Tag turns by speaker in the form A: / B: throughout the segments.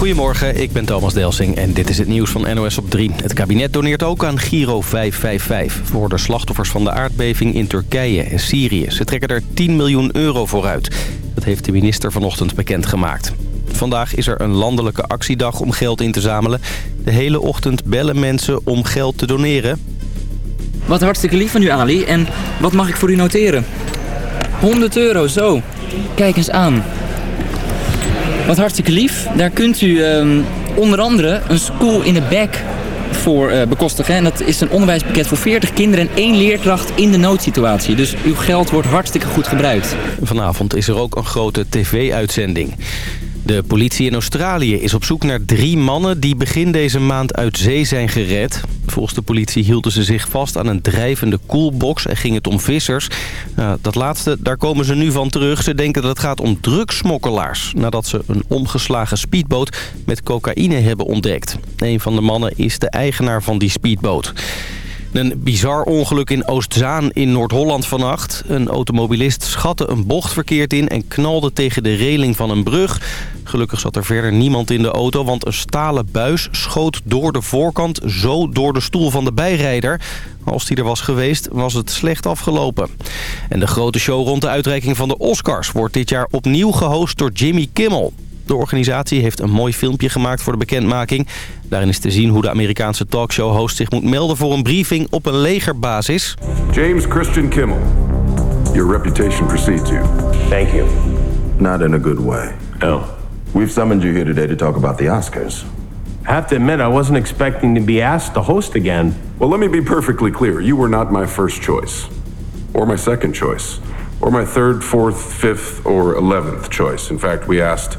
A: Goedemorgen, ik ben Thomas Delsing en dit is het nieuws van NOS op 3. Het kabinet doneert ook aan Giro 555 voor de slachtoffers van de aardbeving in Turkije en Syrië. Ze trekken er 10 miljoen euro voor uit. Dat heeft de minister vanochtend bekendgemaakt. Vandaag is er een landelijke actiedag om geld in te zamelen. De hele ochtend bellen mensen om geld te doneren.
B: Wat hartstikke lief van u, Ali. En wat mag ik voor u noteren? 100 euro, zo. Kijk eens aan. Wat hartstikke lief. Daar kunt u ehm, onder andere een school in the back voor uh, bekostigen. En dat is een onderwijspakket voor 40 kinderen en één leerkracht in de noodsituatie. Dus uw geld wordt hartstikke goed gebruikt.
A: Vanavond is er ook een grote tv-uitzending. De politie in Australië is op zoek naar drie mannen die begin deze maand uit zee zijn gered. Volgens de politie hielden ze zich vast aan een drijvende koelbox en ging het om vissers. Nou, dat laatste, daar komen ze nu van terug. Ze denken dat het gaat om drugsmokkelaars... nadat ze een omgeslagen speedboot met cocaïne hebben ontdekt. Een van de mannen is de eigenaar van die speedboot. Een bizar ongeluk in Oostzaan in Noord-Holland vannacht. Een automobilist schatte een bocht verkeerd in en knalde tegen de reling van een brug. Gelukkig zat er verder niemand in de auto, want een stalen buis schoot door de voorkant zo door de stoel van de bijrijder. Als die er was geweest, was het slecht afgelopen. En de grote show rond de uitreiking van de Oscars wordt dit jaar opnieuw gehost door Jimmy Kimmel. De organisatie heeft een mooi filmpje gemaakt voor de bekendmaking. Daarin is te zien hoe de Amerikaanse talkshow-host zich moet melden voor een briefing op een legerbasis.
C: James Christian Kimmel, your reputation precedes you.
D: Thank you.
C: Not in a good way.
D: Oh.
C: We've summoned you here today to talk about the Oscars.
D: I have to admit, I wasn't expecting to be asked to host again.
C: Well, let me be perfectly clear. You were not my first choice, or my second choice, or my third, fourth, fifth, or eleventh choice. In fact, we asked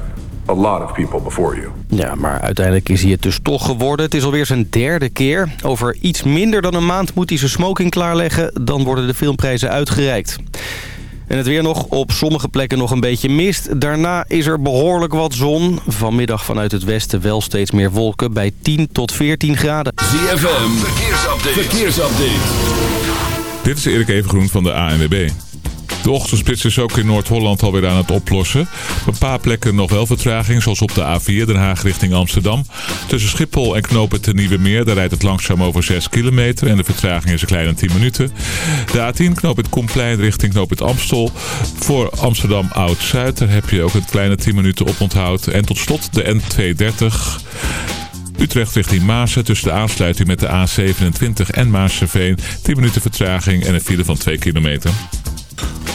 C: a lot of people before you.
A: Ja, maar uiteindelijk is hij het dus toch geworden. Het is alweer zijn derde keer. Over iets minder dan een maand moet hij zijn smoking klaarleggen. Dan worden de filmprijzen uitgereikt. En het weer nog op sommige plekken nog een beetje mist. Daarna is er behoorlijk wat zon. Vanmiddag vanuit het westen wel steeds meer wolken bij 10 tot 14 graden.
E: ZFM, verkeersupdate. verkeersupdate.
F: Dit is Erik Evengroen van de ANWB. De ochtendspits is ook in Noord-Holland alweer aan het oplossen. Op een paar plekken nog wel vertraging, zoals op de A4 Den Haag richting Amsterdam. Tussen Schiphol en Knopen ten Nieuwe Meer, daar rijdt het langzaam over 6 kilometer en de vertraging is een kleine 10 minuten. De A10 Knoop het Komplein richting Knoop Amstel. Voor Amsterdam Oud-Zuid, daar heb je ook een kleine 10 minuten op onthoud. En tot slot de N230... Utrecht richting Maasen tussen de aansluiting met de A27 en Maasseveen. 10 minuten vertraging en een file van 2 kilometer.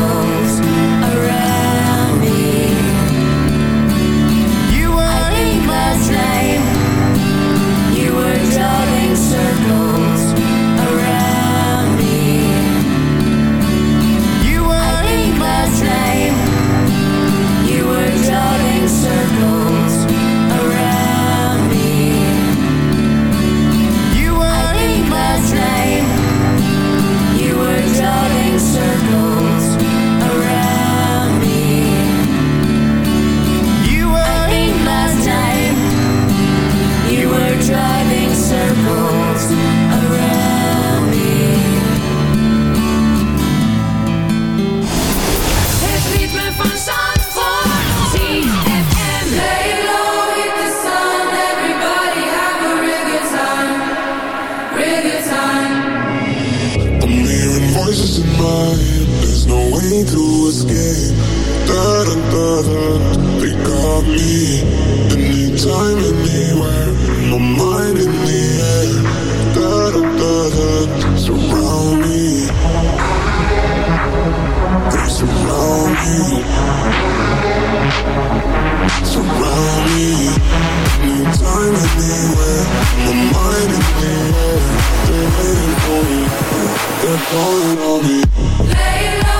G: down mind. There's no way to escape. Da da da. They got me. Anytime, anywhere. My mind in the air. Da da da da. Surround me. They surround me. Surround me. Anytime, anywhere. My mind in the air. They're waiting for me. They're calling on me.
H: Layla.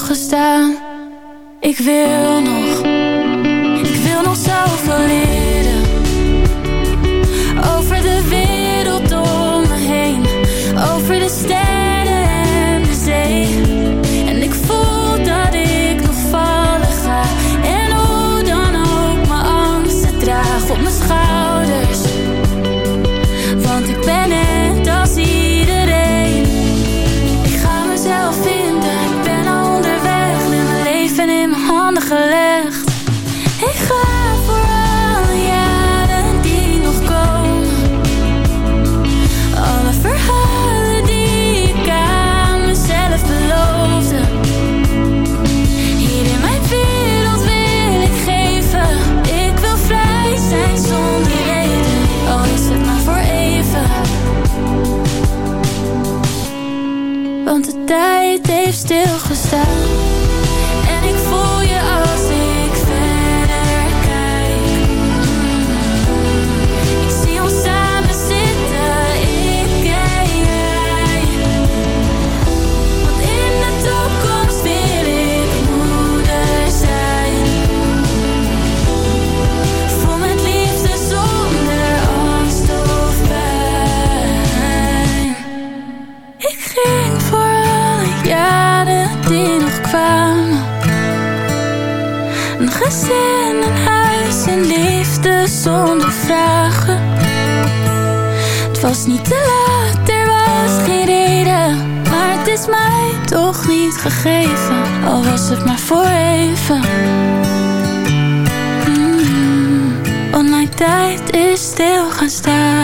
H: gestaan. Ik wil nog. zonder vragen. Het was niet te laat, er was geen reden. Maar het is mij toch niet gegeven, al was het maar voor even. Mm tijd is stil gaan staan.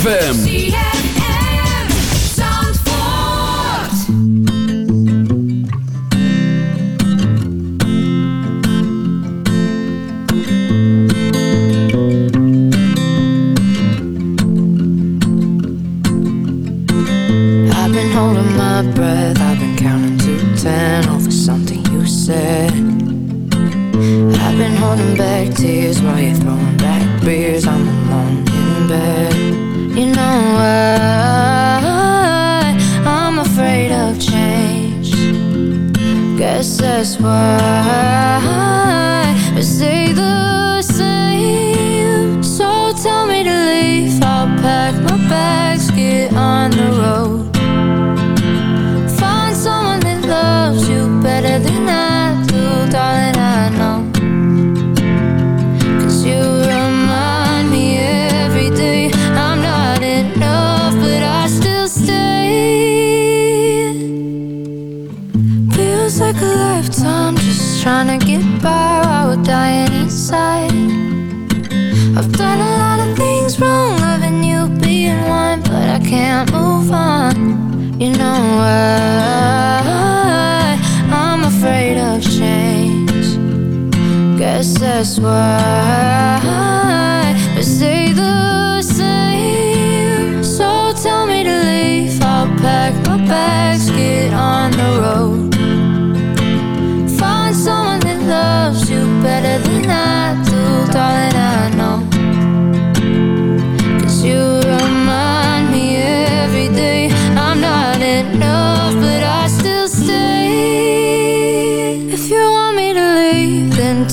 E: ZFM.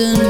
I: aydın